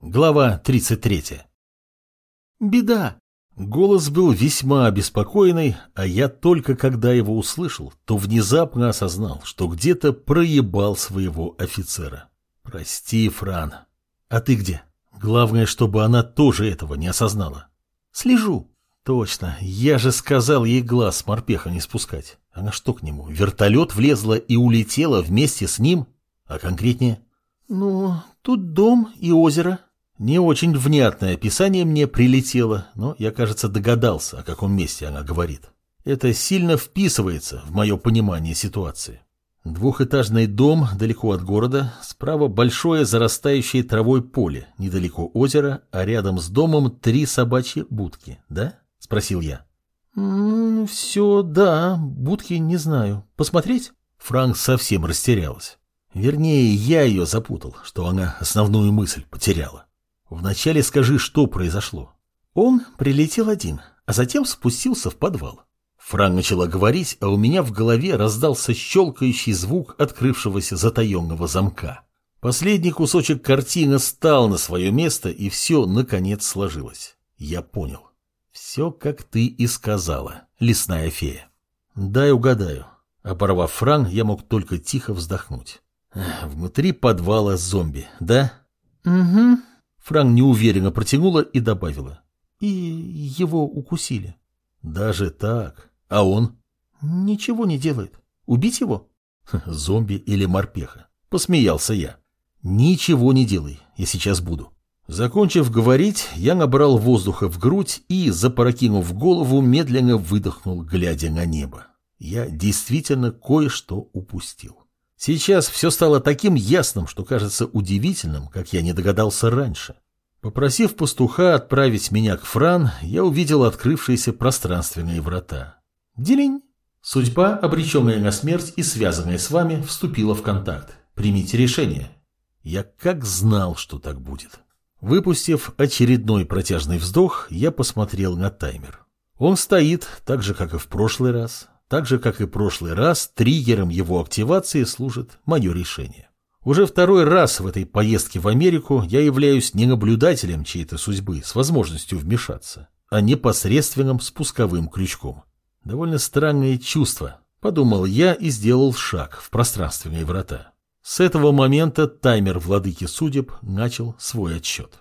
Глава 33. Беда. Голос был весьма обеспокоенный, а я только когда его услышал, то внезапно осознал, что где-то проебал своего офицера. Прости, Фран. А ты где? Главное, чтобы она тоже этого не осознала. Слежу. Точно, я же сказал ей глаз с морпеха не спускать. Она что к нему, вертолет влезла и улетела вместе с ним? А конкретнее? Ну, тут дом и озеро, не очень внятное описание мне прилетело, но я, кажется, догадался, о каком месте она говорит. Это сильно вписывается в мое понимание ситуации. Двухэтажный дом далеко от города, справа большое зарастающее травой поле, недалеко озера, а рядом с домом три собачьи будки, да? — спросил я. «М -м, «Все, да, будки не знаю. Посмотреть?» Франк совсем растерялась. Вернее, я ее запутал, что она основную мысль потеряла. Вначале скажи, что произошло. Он прилетел один, а затем спустился в подвал. Фран начала говорить, а у меня в голове раздался щелкающий звук открывшегося затаенного замка. Последний кусочек картины стал на свое место, и все, наконец, сложилось. Я понял. Все, как ты и сказала, лесная фея. Дай угадаю. Оборвав Фран, я мог только тихо вздохнуть. Внутри подвала зомби, да? Угу, Фран неуверенно протянула и добавила. И его укусили. Даже так? А он? Ничего не делает. Убить его? Зомби или морпеха? Посмеялся я. Ничего не делай, я сейчас буду. Закончив говорить, я набрал воздуха в грудь и, запрокинув голову, медленно выдохнул, глядя на небо. Я действительно кое-что упустил. Сейчас все стало таким ясным, что кажется удивительным, как я не догадался раньше. Попросив пастуха отправить меня к Фран, я увидел открывшиеся пространственные врата. Делень. Судьба, обреченная на смерть и связанная с вами, вступила в контакт. Примите решение. Я как знал, что так будет. Выпустив очередной протяжный вздох, я посмотрел на таймер. Он стоит, так же, как и в прошлый раз, так же, как и прошлый раз, триггером его активации служит мое решение. Уже второй раз в этой поездке в Америку я являюсь не наблюдателем чьей-то судьбы с возможностью вмешаться, а непосредственным спусковым крючком. Довольно странное чувство, подумал я и сделал шаг в пространственные врата. С этого момента таймер владыки судеб начал свой отсчет.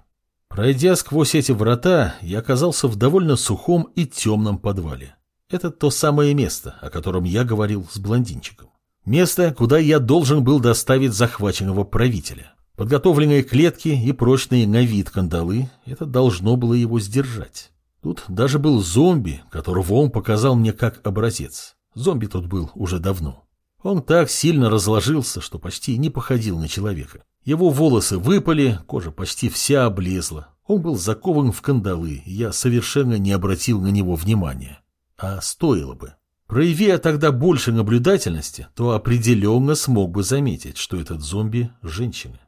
Пройдя сквозь эти врата, я оказался в довольно сухом и темном подвале. Это то самое место, о котором я говорил с блондинчиком. Место, куда я должен был доставить захваченного правителя. Подготовленные клетки и прочные на вид кандалы – это должно было его сдержать. Тут даже был зомби, которого он показал мне как образец. Зомби тут был уже давно. Он так сильно разложился, что почти не походил на человека. Его волосы выпали, кожа почти вся облезла. Он был закован в кандалы, и я совершенно не обратил на него внимания. А стоило бы. Прояви я тогда больше наблюдательности, то определенно смог бы заметить, что этот зомби – женщина.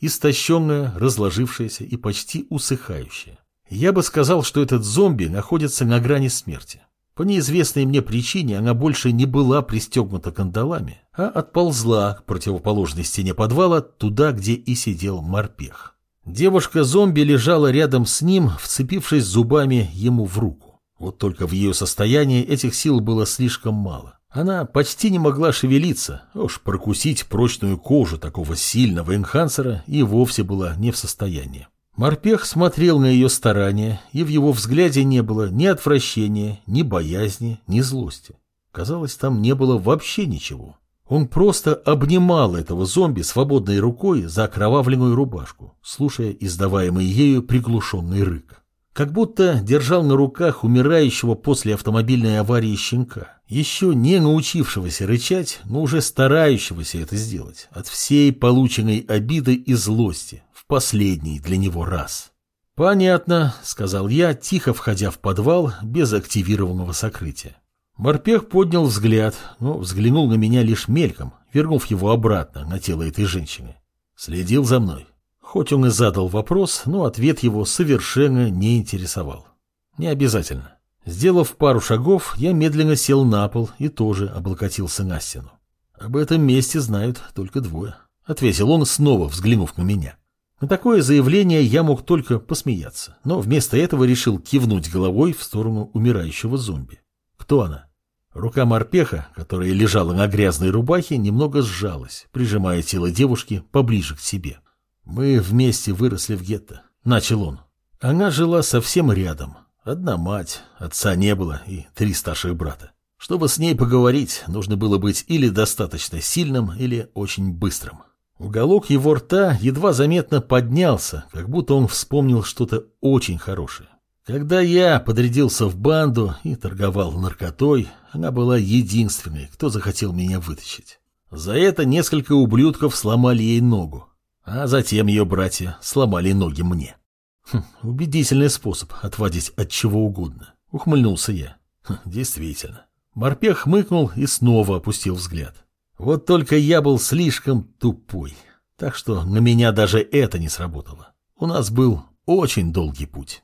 Истощенная, разложившаяся и почти усыхающая. Я бы сказал, что этот зомби находится на грани смерти. По неизвестной мне причине она больше не была пристегнута кандалами, а отползла к противоположной стене подвала туда, где и сидел морпех. Девушка-зомби лежала рядом с ним, вцепившись зубами ему в руку. Вот только в ее состоянии этих сил было слишком мало. Она почти не могла шевелиться, уж прокусить прочную кожу такого сильного энхансера и вовсе была не в состоянии. Морпех смотрел на ее старания, и в его взгляде не было ни отвращения, ни боязни, ни злости. Казалось, там не было вообще ничего. Он просто обнимал этого зомби свободной рукой за окровавленную рубашку, слушая издаваемый ею приглушенный рык. Как будто держал на руках умирающего после автомобильной аварии щенка, еще не научившегося рычать, но уже старающегося это сделать, от всей полученной обиды и злости, в последний для него раз. «Понятно», — сказал я, тихо входя в подвал без активированного сокрытия. Морпех поднял взгляд, но взглянул на меня лишь мельком, вернув его обратно на тело этой женщины. Следил за мной. Хоть он и задал вопрос, но ответ его совершенно не интересовал. Не обязательно. Сделав пару шагов, я медленно сел на пол и тоже облокотился на стену. Об этом месте знают только двое. Ответил он, снова взглянув на меня. На такое заявление я мог только посмеяться, но вместо этого решил кивнуть головой в сторону умирающего зомби. Кто она? Рука морпеха, которая лежала на грязной рубахе, немного сжалась, прижимая тело девушки поближе к себе. «Мы вместе выросли в гетто», — начал он. Она жила совсем рядом. Одна мать, отца не было и три старших брата. Чтобы с ней поговорить, нужно было быть или достаточно сильным, или очень быстрым. Уголок его рта едва заметно поднялся, как будто он вспомнил что-то очень хорошее. Когда я подрядился в банду и торговал наркотой, она была единственной, кто захотел меня вытащить. За это несколько ублюдков сломали ей ногу, а затем ее братья сломали ноги мне. Хм, убедительный способ отводить от чего угодно, ухмыльнулся я. Хм, действительно. Морпех хмыкнул и снова опустил взгляд. Вот только я был слишком тупой, так что на меня даже это не сработало. У нас был очень долгий путь.